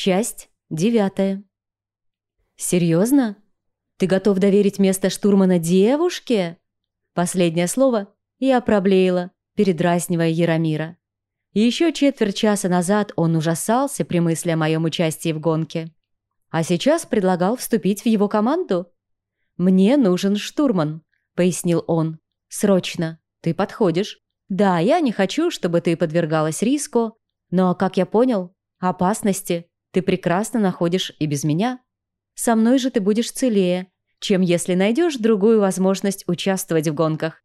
Часть девятая. «Серьезно? Ты готов доверить место штурмана девушке?» Последнее слово я проблеяла, передразнивая Яромира. Еще четверть часа назад он ужасался при мысли о моем участии в гонке. А сейчас предлагал вступить в его команду. «Мне нужен штурман», — пояснил он. «Срочно. Ты подходишь. Да, я не хочу, чтобы ты подвергалась риску, но, как я понял, опасности ты прекрасно находишь и без меня. Со мной же ты будешь целее, чем если найдешь другую возможность участвовать в гонках.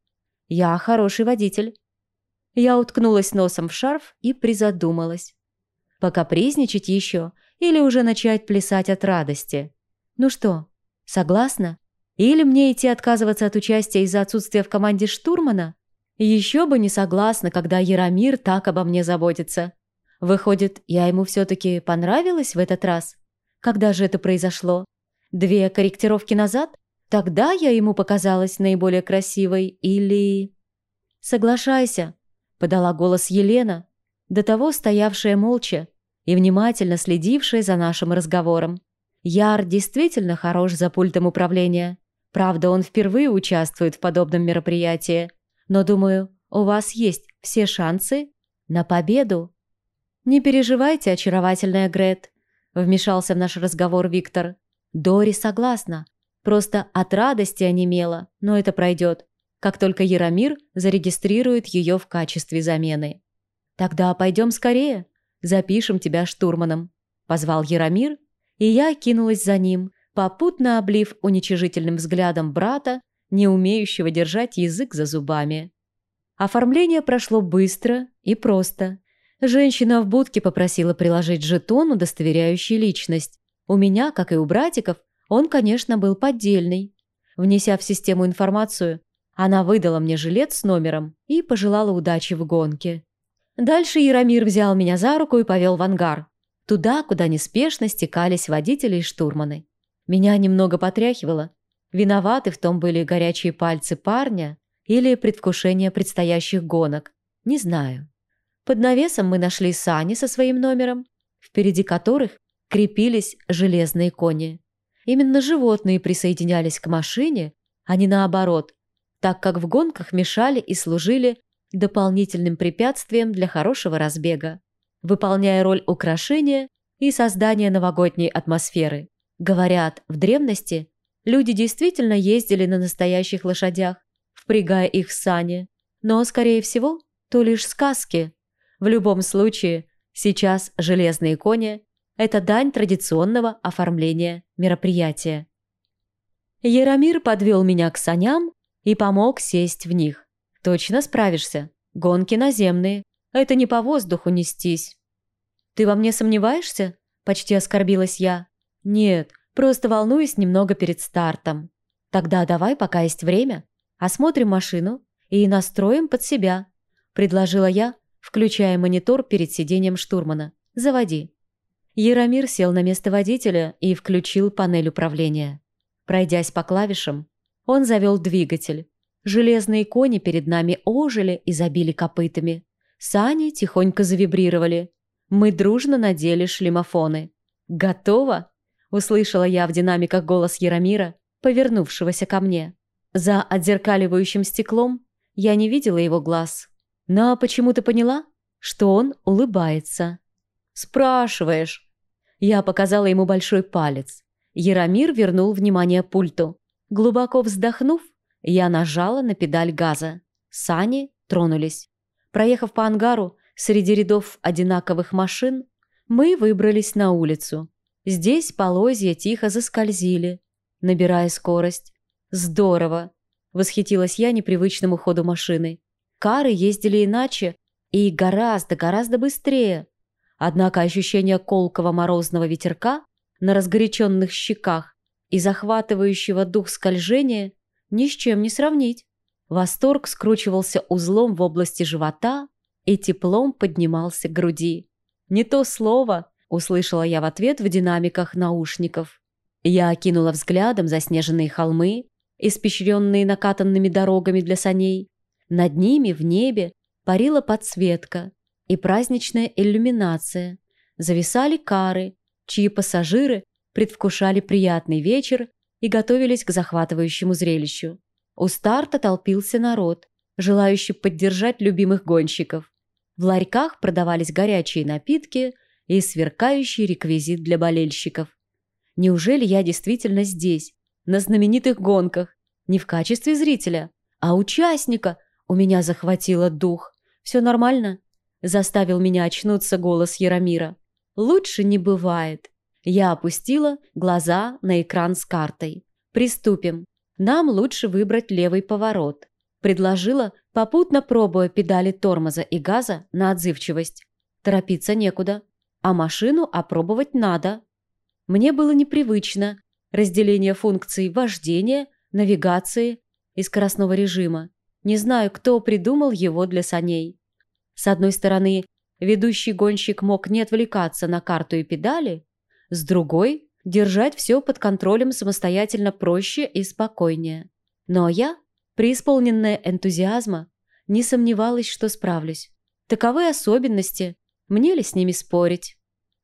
Я хороший водитель». Я уткнулась носом в шарф и призадумалась. Покапризничать еще или уже начать плясать от радости? Ну что, согласна? Или мне идти отказываться от участия из-за отсутствия в команде штурмана? Еще бы не согласна, когда Яромир так обо мне заботится. Выходит, я ему все-таки понравилась в этот раз? Когда же это произошло? Две корректировки назад? Тогда я ему показалась наиболее красивой или... «Соглашайся», — подала голос Елена, до того стоявшая молча и внимательно следившая за нашим разговором. Яр действительно хорош за пультом управления. Правда, он впервые участвует в подобном мероприятии. Но, думаю, у вас есть все шансы на победу. «Не переживайте, очаровательная Грет», — вмешался в наш разговор Виктор. «Дори согласна. Просто от радости онемела, но это пройдет, как только Яромир зарегистрирует ее в качестве замены». «Тогда пойдем скорее, запишем тебя штурманом», — позвал Яромир, и я кинулась за ним, попутно облив уничижительным взглядом брата, не умеющего держать язык за зубами. Оформление прошло быстро и просто. Женщина в будке попросила приложить жетон, удостоверяющий личность. У меня, как и у братиков, он, конечно, был поддельный. Внеся в систему информацию, она выдала мне жилет с номером и пожелала удачи в гонке. Дальше Яромир взял меня за руку и повел в ангар. Туда, куда неспешно стекались водители и штурманы. Меня немного потряхивало. Виноваты в том были горячие пальцы парня или предвкушение предстоящих гонок. Не знаю. Под навесом мы нашли сани со своим номером, впереди которых крепились железные кони. Именно животные присоединялись к машине, а не наоборот, так как в гонках мешали и служили дополнительным препятствием для хорошего разбега, выполняя роль украшения и создания новогодней атмосферы. Говорят, в древности люди действительно ездили на настоящих лошадях, впрягая их в сани, но, скорее всего, то лишь сказки, в любом случае, сейчас железные кони – это дань традиционного оформления мероприятия. Яромир подвел меня к саням и помог сесть в них. Точно справишься. Гонки наземные. Это не по воздуху нестись. Ты во мне сомневаешься? Почти оскорбилась я. Нет, просто волнуюсь немного перед стартом. Тогда давай, пока есть время, осмотрим машину и настроим под себя, предложила я, включая монитор перед сиденьем штурмана. «Заводи». Яромир сел на место водителя и включил панель управления. Пройдясь по клавишам, он завел двигатель. Железные кони перед нами ожили и забили копытами. Сани тихонько завибрировали. Мы дружно надели шлемофоны. «Готово?» – услышала я в динамиках голос Яромира, повернувшегося ко мне. За отзеркаливающим стеклом я не видела его глаз – но почему-то поняла, что он улыбается. «Спрашиваешь». Я показала ему большой палец. Яромир вернул внимание пульту. Глубоко вздохнув, я нажала на педаль газа. Сани тронулись. Проехав по ангару, среди рядов одинаковых машин, мы выбрались на улицу. Здесь полозья тихо заскользили, набирая скорость. «Здорово!» – восхитилась я непривычному ходу машины. Кары ездили иначе и гораздо-гораздо быстрее. Однако ощущение колкого морозного ветерка на разгоряченных щеках и захватывающего дух скольжения ни с чем не сравнить. Восторг скручивался узлом в области живота и теплом поднимался к груди. «Не то слово!» – услышала я в ответ в динамиках наушников. Я окинула взглядом заснеженные холмы, испещренные накатанными дорогами для саней, над ними в небе парила подсветка и праздничная иллюминация. Зависали кары, чьи пассажиры предвкушали приятный вечер и готовились к захватывающему зрелищу. У старта толпился народ, желающий поддержать любимых гонщиков. В ларьках продавались горячие напитки и сверкающий реквизит для болельщиков. Неужели я действительно здесь, на знаменитых гонках, не в качестве зрителя, а участника? У меня захватило дух. Все нормально? Заставил меня очнуться голос Яромира. Лучше не бывает. Я опустила глаза на экран с картой. Приступим. Нам лучше выбрать левый поворот. Предложила, попутно пробуя педали тормоза и газа на отзывчивость. Торопиться некуда, а машину опробовать надо. Мне было непривычно разделение функций вождения, навигации и скоростного режима. Не знаю, кто придумал его для саней. С одной стороны, ведущий гонщик мог не отвлекаться на карту и педали, с другой – держать все под контролем самостоятельно проще и спокойнее. Но я преисполненная энтузиазма, не сомневалась, что справлюсь. Таковы особенности, мне ли с ними спорить?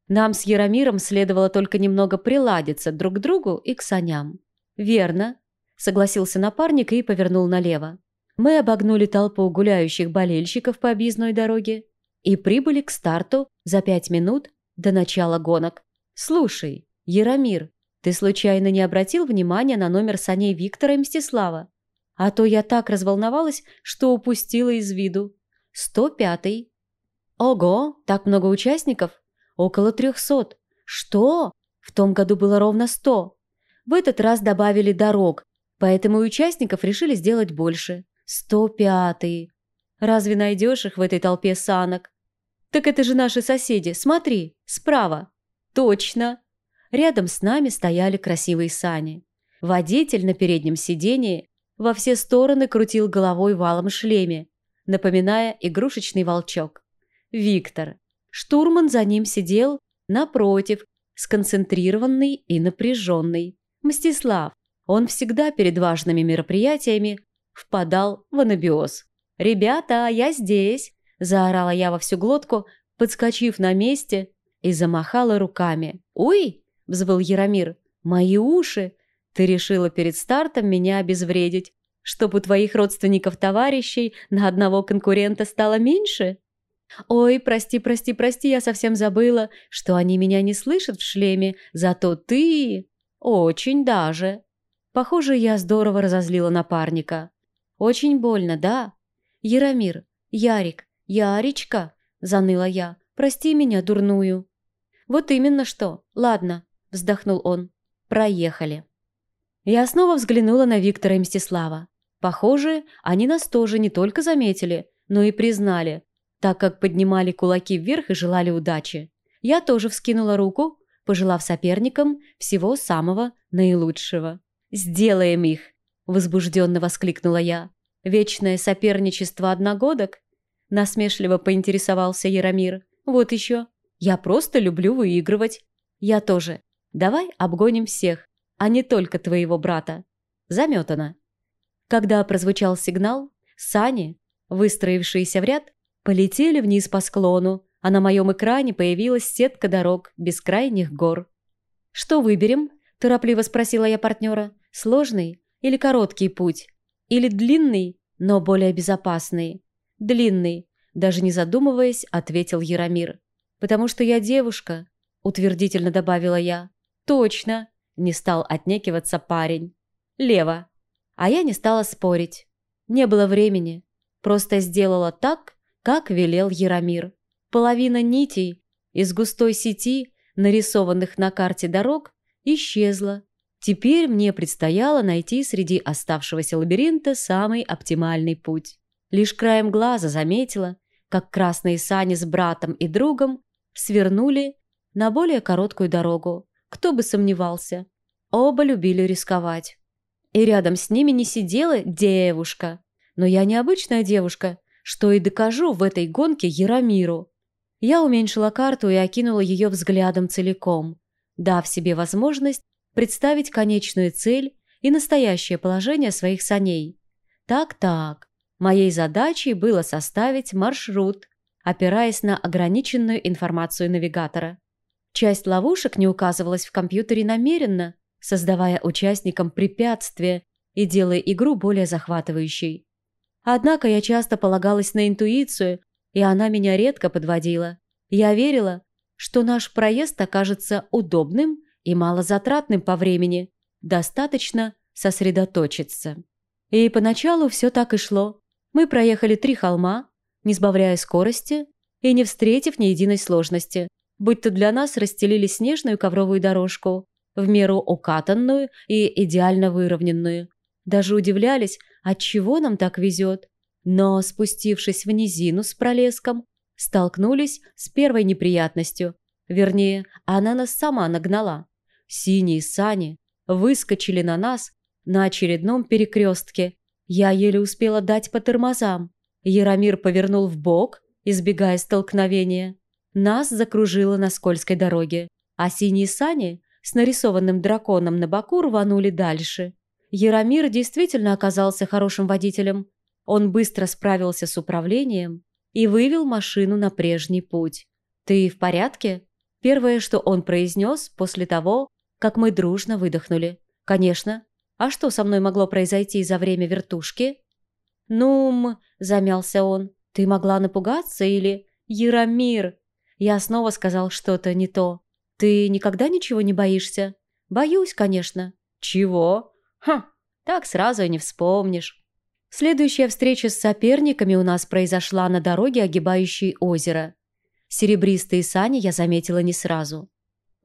Нам с Яромиром следовало только немного приладиться друг к другу и к саням. «Верно», – согласился напарник и повернул налево. Мы обогнули толпу гуляющих болельщиков по объездной дороге и прибыли к старту за пять минут до начала гонок. «Слушай, Яромир, ты случайно не обратил внимания на номер саней Виктора и Мстислава?» А то я так разволновалась, что упустила из виду. Сто пятый. Ого, так много участников? Около трехсот. Что? В том году было ровно сто. В этот раз добавили дорог, поэтому участников решили сделать больше. Сто пятый. Разве найдешь их в этой толпе санок? Так это же наши соседи. Смотри, справа. Точно. Рядом с нами стояли красивые сани. Водитель на переднем сидении во все стороны крутил головой валом шлеме, напоминая игрушечный волчок. Виктор. Штурман за ним сидел, напротив, сконцентрированный и напряженный. Мстислав. Он всегда перед важными мероприятиями впадал в анабиоз. «Ребята, я здесь!» – заорала я во всю глотку, подскочив на месте и замахала руками. «Ой!» – взвыл Яромир. «Мои уши! Ты решила перед стартом меня обезвредить, чтобы у твоих родственников-товарищей на одного конкурента стало меньше? Ой, прости, прости, прости, я совсем забыла, что они меня не слышат в шлеме, зато ты... Очень даже. Похоже, я здорово разозлила напарника. Очень больно, да? Яромир, Ярик, Яричка, заныла я. Прости меня, дурную. Вот именно что. Ладно, вздохнул он. Проехали. Я снова взглянула на Виктора и Мстислава. Похоже, они нас тоже не только заметили, но и признали, так как поднимали кулаки вверх и желали удачи. Я тоже вскинула руку, пожелав соперникам всего самого наилучшего. «Сделаем их!» – возбужденно воскликнула я. «Вечное соперничество одногодок?» – насмешливо поинтересовался Яромир. «Вот еще. Я просто люблю выигрывать. Я тоже. Давай обгоним всех а не только твоего брата. Заметано. Когда прозвучал сигнал, сани, выстроившиеся в ряд, полетели вниз по склону, а на моем экране появилась сетка дорог бескрайних гор. «Что выберем?» – торопливо спросила я партнера. «Сложный или короткий путь? Или длинный, но более безопасный?» «Длинный», – даже не задумываясь, ответил Яромир. «Потому что я девушка», – утвердительно добавила я. «Точно», не стал отнекиваться парень. Лево. А я не стала спорить. Не было времени. Просто сделала так, как велел Яромир. Половина нитей из густой сети, нарисованных на карте дорог, исчезла. Теперь мне предстояло найти среди оставшегося лабиринта самый оптимальный путь. Лишь краем глаза заметила, как красные сани с братом и другом свернули на более короткую дорогу. Кто бы сомневался. Оба любили рисковать. И рядом с ними не сидела девушка. Но я необычная девушка, что и докажу в этой гонке Яромиру. Я уменьшила карту и окинула ее взглядом целиком, дав себе возможность представить конечную цель и настоящее положение своих саней. Так-так, моей задачей было составить маршрут, опираясь на ограниченную информацию навигатора. Часть ловушек не указывалась в компьютере намеренно, создавая участникам препятствия и делая игру более захватывающей. Однако я часто полагалась на интуицию, и она меня редко подводила. Я верила, что наш проезд окажется удобным и малозатратным по времени, достаточно сосредоточиться. И поначалу все так и шло. Мы проехали три холма, не сбавляя скорости и не встретив ни единой сложности, будь то для нас расстелили снежную ковровую дорожку, в меру укатанную и идеально выровненную. Даже удивлялись, от чего нам так везет. Но, спустившись в низину с пролеском, столкнулись с первой неприятностью. Вернее, она нас сама нагнала. Синие сани выскочили на нас на очередном перекрестке. Я еле успела дать по тормозам. Яромир повернул в бок, избегая столкновения. Нас закружило на скользкой дороге, а синие сани с нарисованным драконом на боку рванули дальше. Яромир действительно оказался хорошим водителем. Он быстро справился с управлением и вывел машину на прежний путь. «Ты в порядке?» Первое, что он произнес после того, как мы дружно выдохнули. «Конечно. А что со мной могло произойти за время вертушки?» «Ну-м», замялся он, — «ты могла напугаться или...» «Яромир!» Я снова сказал что-то не то. «Ты никогда ничего не боишься?» «Боюсь, конечно». «Чего?» «Хм, так сразу и не вспомнишь». Следующая встреча с соперниками у нас произошла на дороге, огибающей озеро. Серебристые сани я заметила не сразу.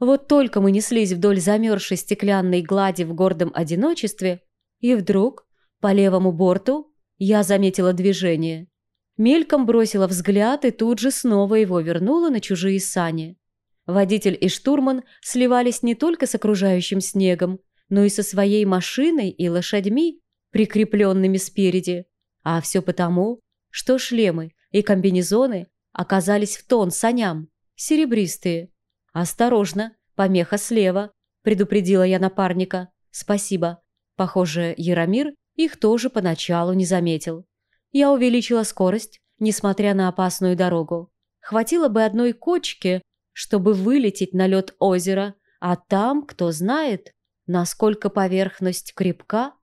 Вот только мы неслись вдоль замерзшей стеклянной глади в гордом одиночестве, и вдруг по левому борту я заметила движение. Мельком бросила взгляд и тут же снова его вернула на чужие сани. Водитель и штурман сливались не только с окружающим снегом, но и со своей машиной и лошадьми, прикрепленными спереди. А все потому, что шлемы и комбинезоны оказались в тон саням, серебристые. «Осторожно, помеха слева», – предупредила я напарника. «Спасибо». Похоже, Яромир их тоже поначалу не заметил. Я увеличила скорость, несмотря на опасную дорогу. Хватило бы одной кочки, чтобы вылететь на лед озера, а там, кто знает, насколько поверхность крепка.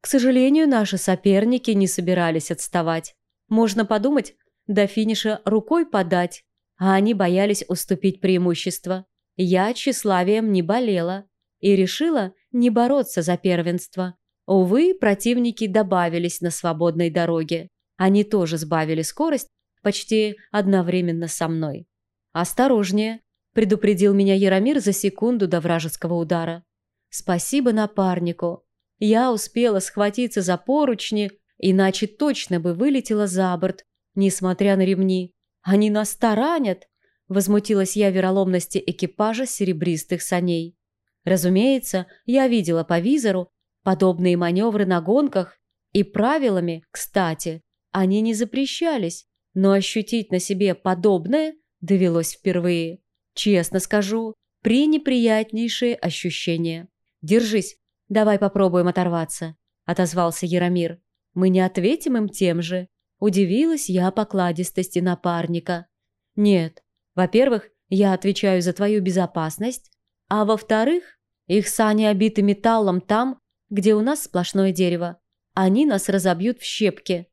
К сожалению, наши соперники не собирались отставать. Можно подумать, до финиша рукой подать, а они боялись уступить преимущество. Я тщеславием не болела и решила не бороться за первенство. Увы, противники добавились на свободной дороге. Они тоже сбавили скорость почти одновременно со мной. «Осторожнее», – предупредил меня Яромир за секунду до вражеского удара. «Спасибо напарнику. Я успела схватиться за поручни, иначе точно бы вылетела за борт, несмотря на ремни. Они нас таранят!» – возмутилась я вероломности экипажа серебристых саней. Разумеется, я видела по визору, Подобные маневры на гонках и правилами, кстати, они не запрещались, но ощутить на себе подобное довелось впервые. Честно скажу, пренеприятнейшие ощущения. «Держись, давай попробуем оторваться», – отозвался Яромир. «Мы не ответим им тем же». Удивилась я покладистости напарника. «Нет, во-первых, я отвечаю за твою безопасность, а во-вторых, их сани обиты металлом там, где у нас сплошное дерево. Они нас разобьют в щепки.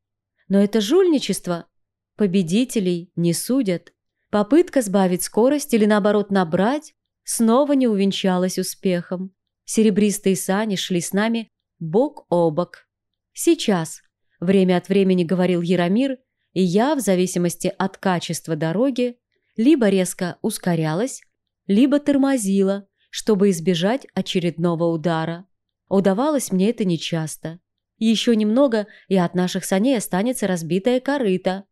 Но это жульничество. Победителей не судят. Попытка сбавить скорость или наоборот набрать снова не увенчалась успехом. Серебристые сани шли с нами бок о бок. Сейчас, время от времени говорил Яромир, и я, в зависимости от качества дороги, либо резко ускорялась, либо тормозила, чтобы избежать очередного удара. Удавалось мне это нечасто. Еще немного, и от наших саней останется разбитая корыта.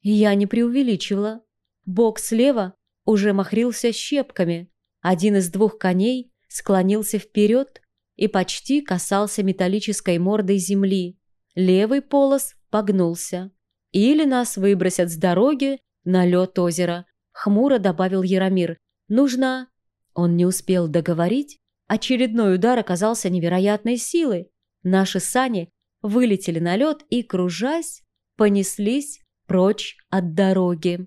Я не преувеличивала. Бок слева уже махрился щепками. Один из двух коней склонился вперед и почти касался металлической мордой земли. Левый полос погнулся. Или нас выбросят с дороги на лед озера, хмуро добавил Яромир. Нужно... Он не успел договорить, Очередной удар оказался невероятной силой. Наши сани вылетели на лед и, кружась, понеслись прочь от дороги.